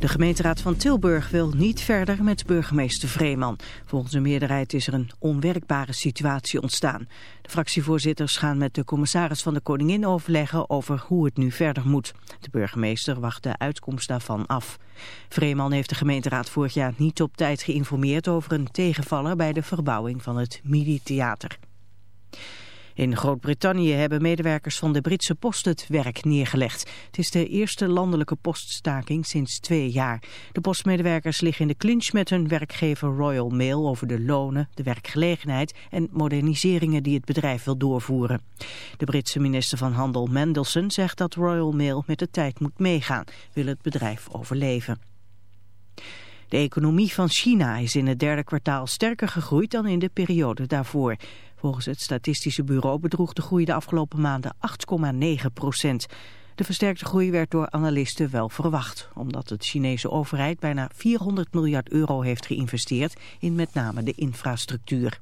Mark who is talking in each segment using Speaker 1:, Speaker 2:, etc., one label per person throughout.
Speaker 1: De gemeenteraad van Tilburg wil niet verder met burgemeester Vreeman. Volgens de meerderheid is er een onwerkbare situatie ontstaan. De fractievoorzitters gaan met de commissaris van de Koningin overleggen over hoe het nu verder moet. De burgemeester wacht de uitkomst daarvan af. Vreeman heeft de gemeenteraad vorig jaar niet op tijd geïnformeerd over een tegenvaller bij de verbouwing van het Midi-theater. In Groot-Brittannië hebben medewerkers van de Britse post het werk neergelegd. Het is de eerste landelijke poststaking sinds twee jaar. De postmedewerkers liggen in de clinch met hun werkgever Royal Mail over de lonen, de werkgelegenheid en moderniseringen die het bedrijf wil doorvoeren. De Britse minister van Handel Mendelssohn zegt dat Royal Mail met de tijd moet meegaan, wil het bedrijf overleven. De economie van China is in het derde kwartaal sterker gegroeid dan in de periode daarvoor. Volgens het Statistische Bureau bedroeg de groei de afgelopen maanden 8,9 procent. De versterkte groei werd door analisten wel verwacht, omdat de Chinese overheid bijna 400 miljard euro heeft geïnvesteerd in met name de infrastructuur.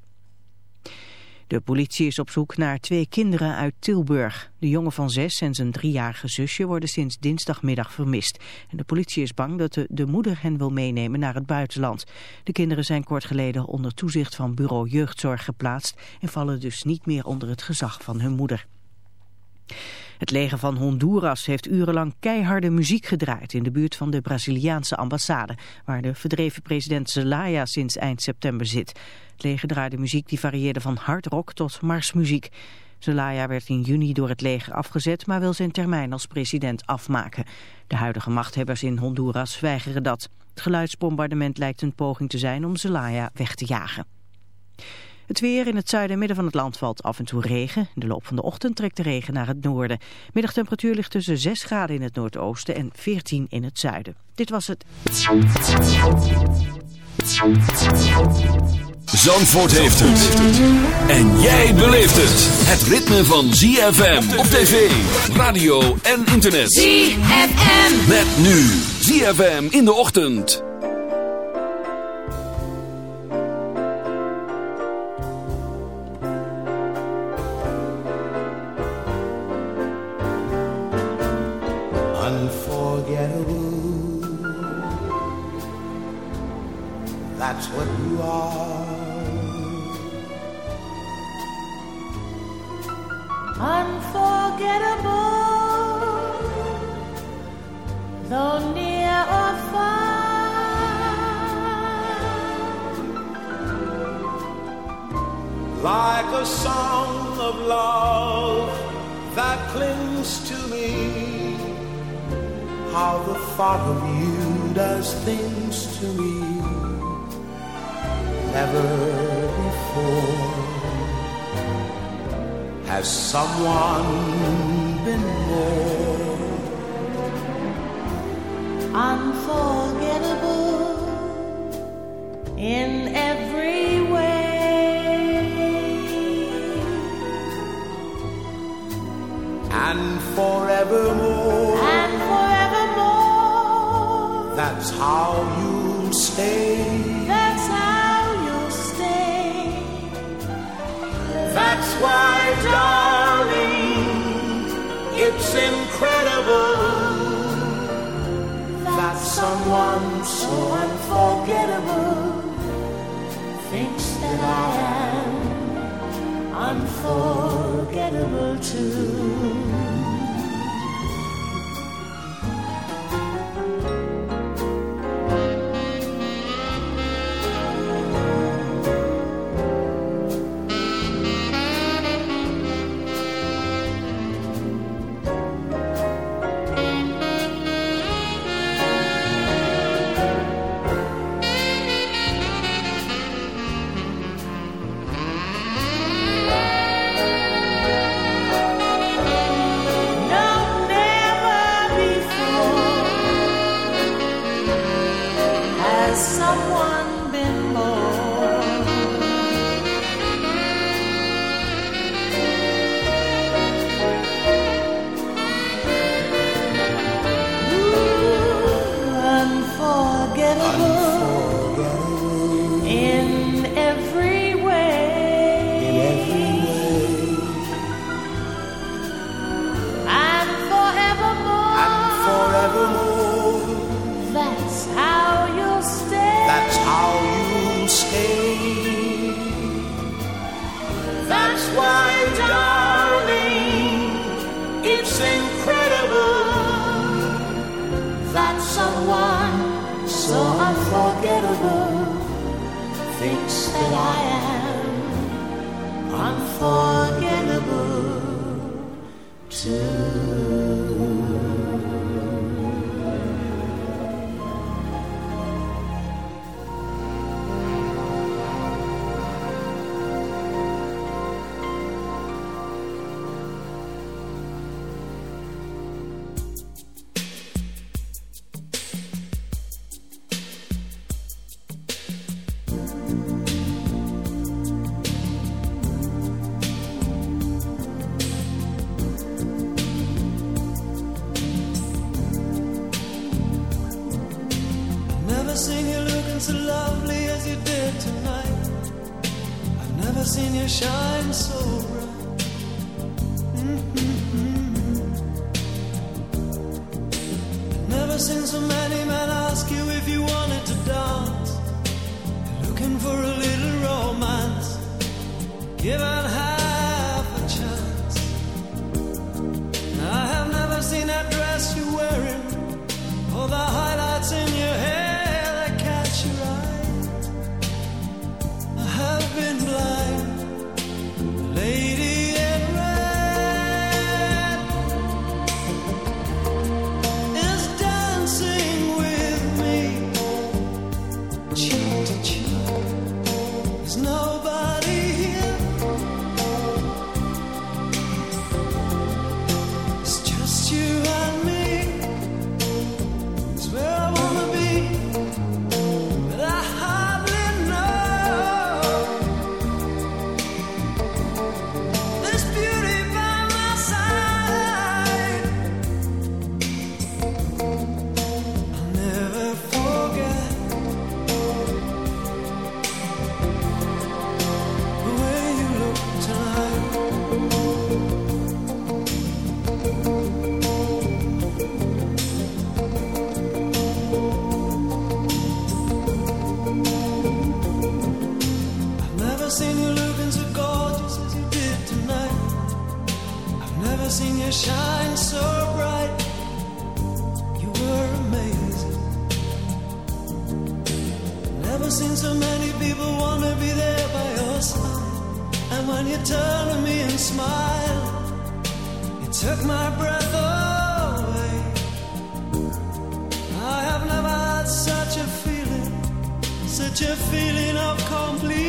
Speaker 1: De politie is op zoek naar twee kinderen uit Tilburg. De jongen van zes en zijn driejarige zusje worden sinds dinsdagmiddag vermist. En de politie is bang dat de, de moeder hen wil meenemen naar het buitenland. De kinderen zijn kort geleden onder toezicht van bureau jeugdzorg geplaatst... en vallen dus niet meer onder het gezag van hun moeder. Het leger van Honduras heeft urenlang keiharde muziek gedraaid in de buurt van de Braziliaanse ambassade, waar de verdreven president Zelaya sinds eind september zit. Het leger draaide muziek die varieerde van hardrock tot marsmuziek. Zelaya werd in juni door het leger afgezet, maar wil zijn termijn als president afmaken. De huidige machthebbers in Honduras weigeren dat. Het geluidsbombardement lijkt een poging te zijn om Zelaya weg te jagen. Het weer in het zuiden en midden van het land valt af en toe regen. In de loop van de ochtend trekt de regen naar het noorden. Middagtemperatuur ligt tussen 6 graden in het noordoosten en 14 in het zuiden. Dit was het.
Speaker 2: Zandvoort heeft het. En jij beleeft het. Het ritme van ZFM op tv, radio en internet.
Speaker 3: ZFM.
Speaker 2: Met nu ZFM in de ochtend.
Speaker 4: That's what you are. Never before. Has someone been more I'm so
Speaker 5: right. Mm-hmm. Never seen so many men ask you if you wanted to dance. Looking for a little romance. such a feeling of complete.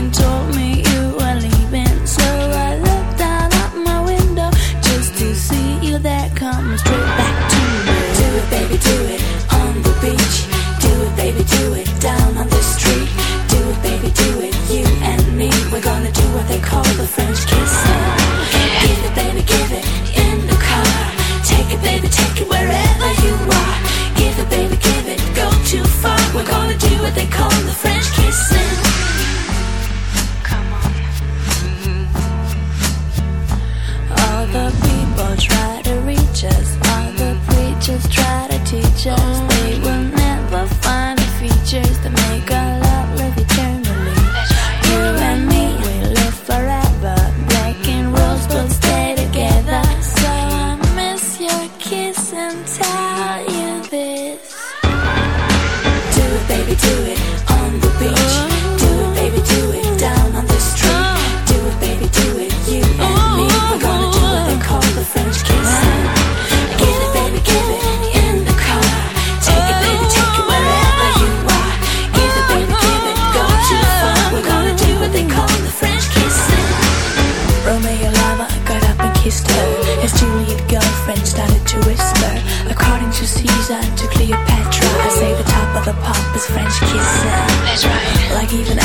Speaker 5: That's right. Like even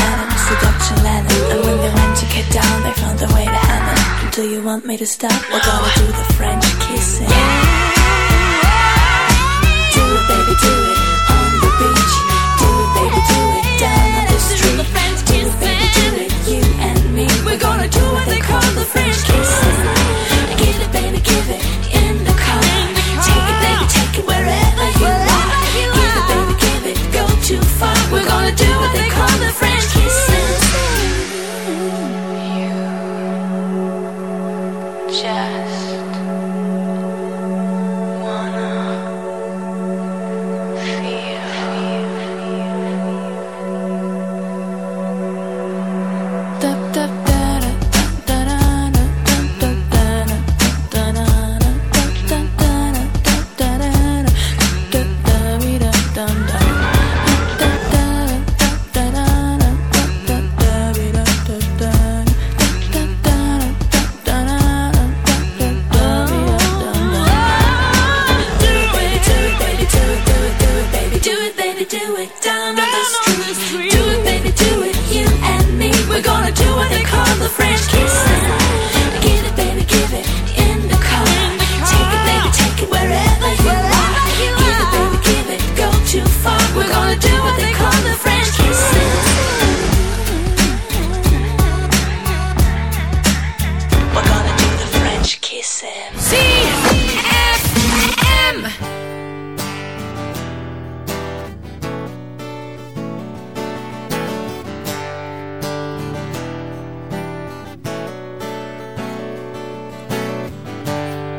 Speaker 5: And when they went to get down, they found way to. Do you want me to stop? We're gonna do the French kissing. Yeah. Do it, baby, do it on the beach. Do it, baby, do it the baby, do it, you and me. We're gonna do what they call the French kissing.
Speaker 6: Music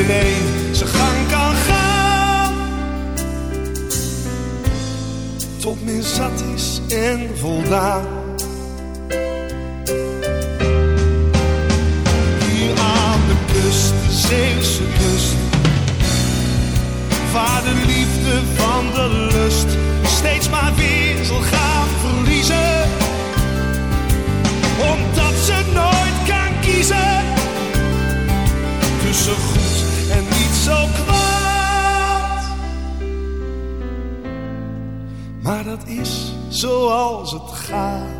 Speaker 7: iedereen zijn gang kan gaan. Tot men zat is en voldaan. Hier aan de kust, de Zeeuwse kust. Waar de liefde van de lust steeds maar Maar dat is zoals het gaat.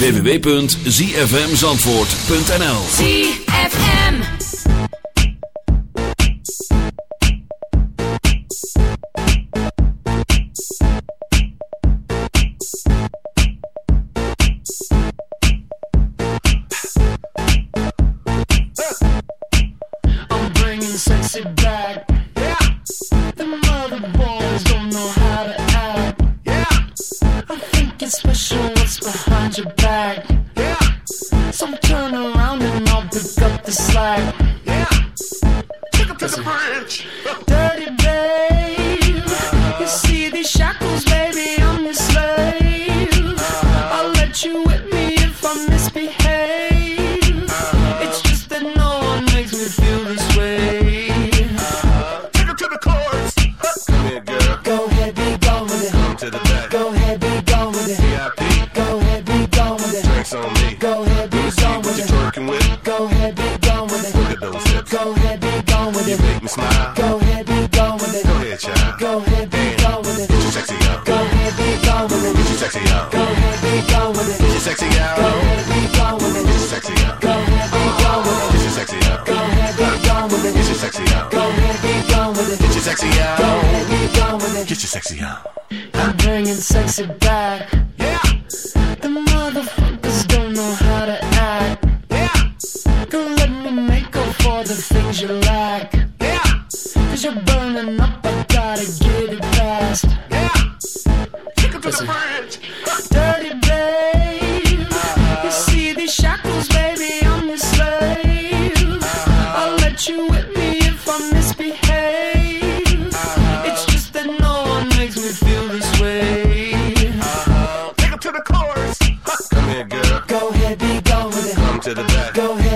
Speaker 8: www.zfmzandvoort.nl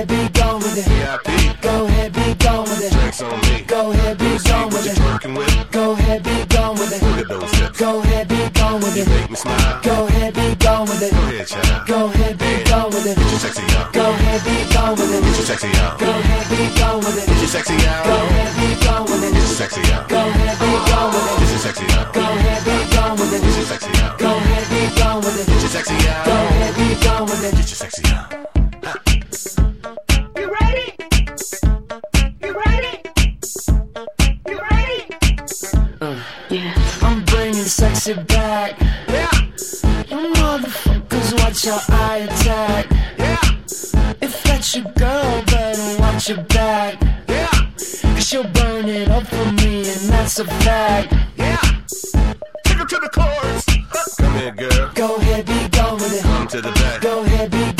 Speaker 5: ahead, be gone with it.
Speaker 9: VIP.
Speaker 5: Go ahead, be gone with it.
Speaker 9: Drinks on me.
Speaker 5: Go ahead, be gone with it.
Speaker 9: twerking with.
Speaker 5: Go ahead, be gone with it.
Speaker 9: Look
Speaker 5: it.
Speaker 9: at those hips.
Speaker 5: Go ahead, be gone with
Speaker 9: You
Speaker 5: it.
Speaker 9: make me smile.
Speaker 5: Go ahead, be gone with it.
Speaker 9: Go ahead, child.
Speaker 5: Go ahead, be gone with it.
Speaker 9: Get your sexy out.
Speaker 5: Go ahead, be gone with it.
Speaker 9: Get
Speaker 5: it.
Speaker 9: your sexy out.
Speaker 5: Go ahead, be gone with it.
Speaker 9: Get your sexy out.
Speaker 5: Go ahead, be gone with
Speaker 9: Get your
Speaker 5: it.
Speaker 9: sexy out.
Speaker 5: Go ahead, be gone with
Speaker 9: Get
Speaker 5: it.
Speaker 9: your sexy out.
Speaker 5: Go ahead, be gone with
Speaker 9: Get your sexy out.
Speaker 5: Go ahead, be gone with it.
Speaker 9: Get your sexy out.
Speaker 5: Go ahead, be gone with it.
Speaker 9: Get your sexy out.
Speaker 5: Bringing sexy back.
Speaker 9: Yeah.
Speaker 5: You motherfuckers, watch how I attack.
Speaker 9: Yeah.
Speaker 5: If that's your girl, better watch your back.
Speaker 9: Yeah.
Speaker 5: Cause you'll burn it up for me, and that's a fact.
Speaker 9: Yeah. Take her to the chorus. Come here, girl.
Speaker 5: Go ahead, be gone with it.
Speaker 9: Come to the back.
Speaker 5: Go ahead, be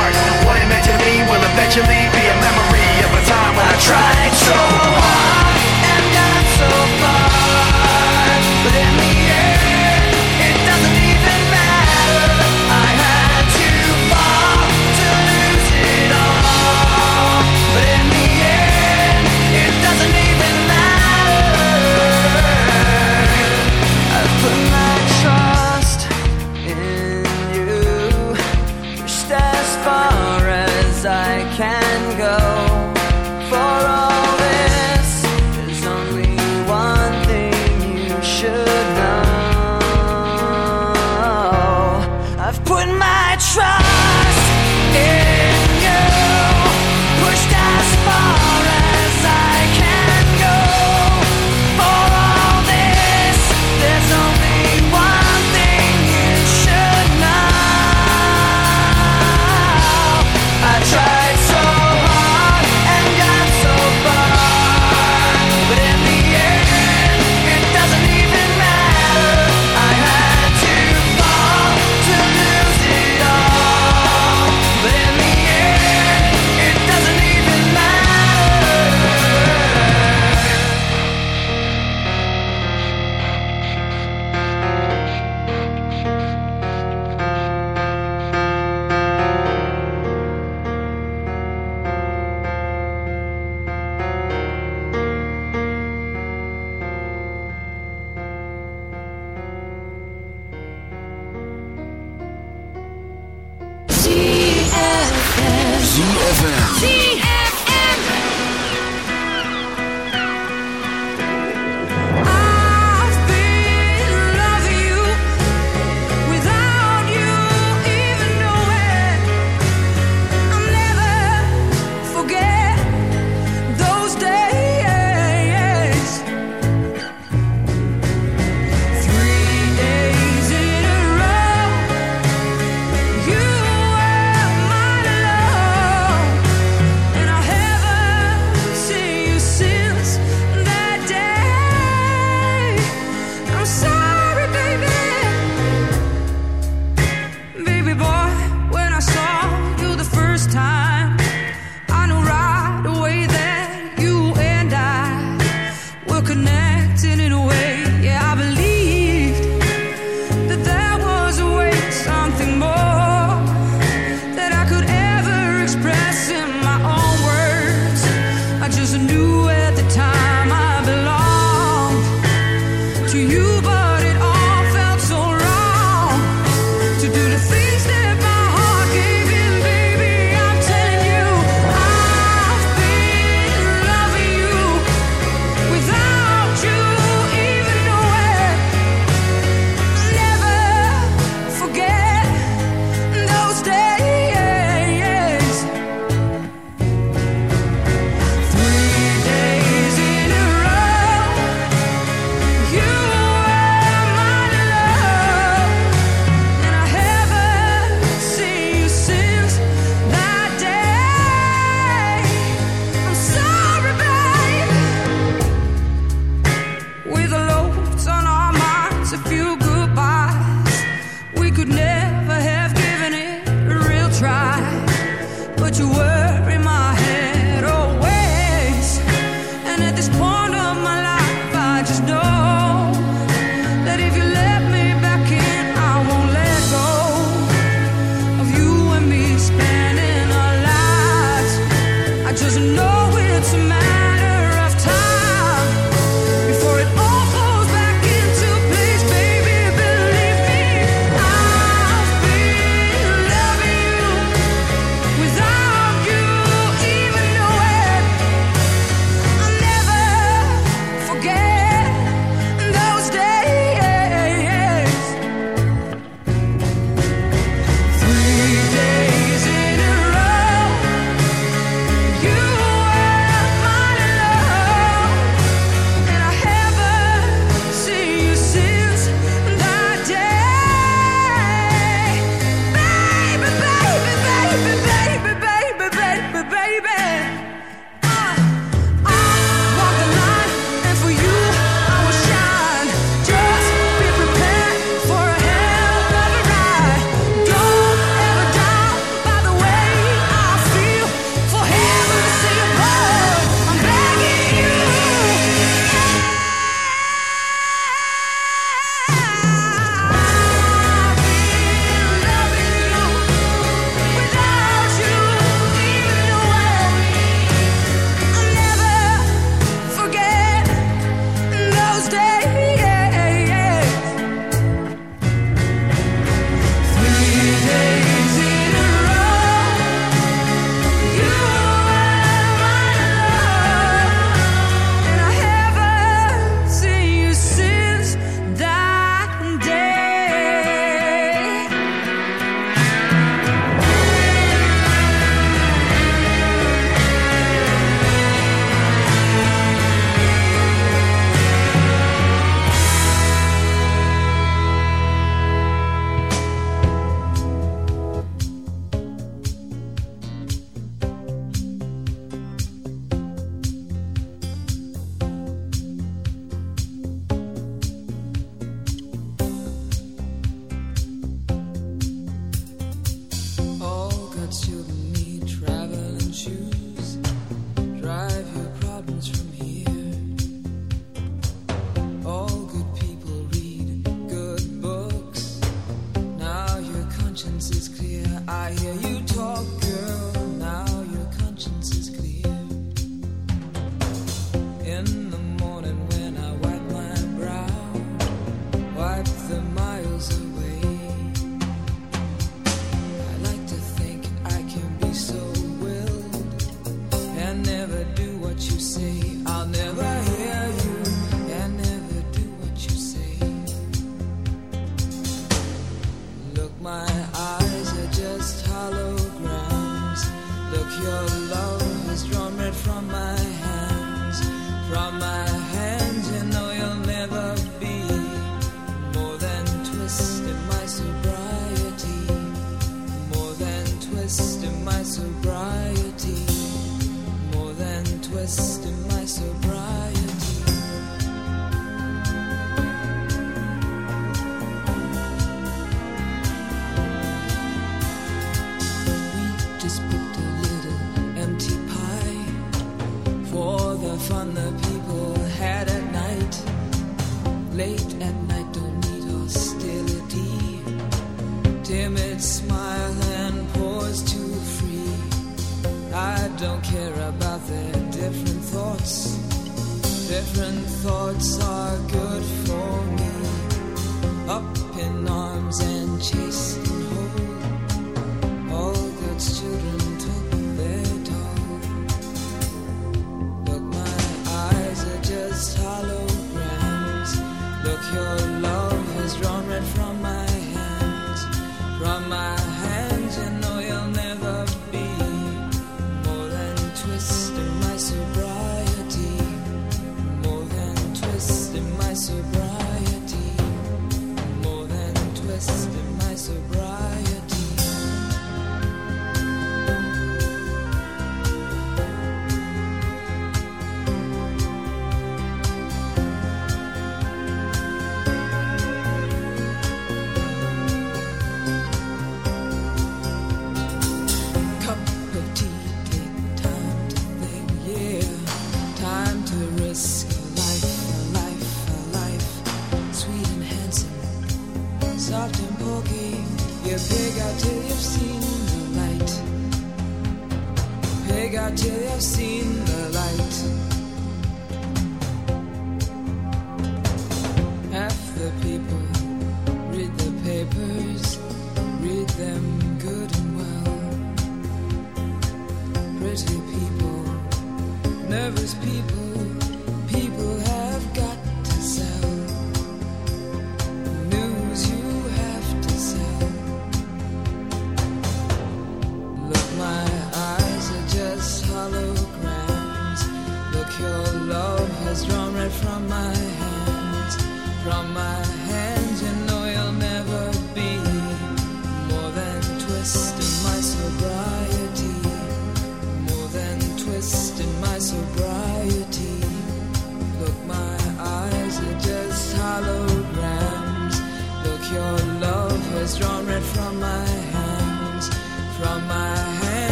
Speaker 10: me will eventually be a memory of a time when I tried so hard and got so far, but in the my trust.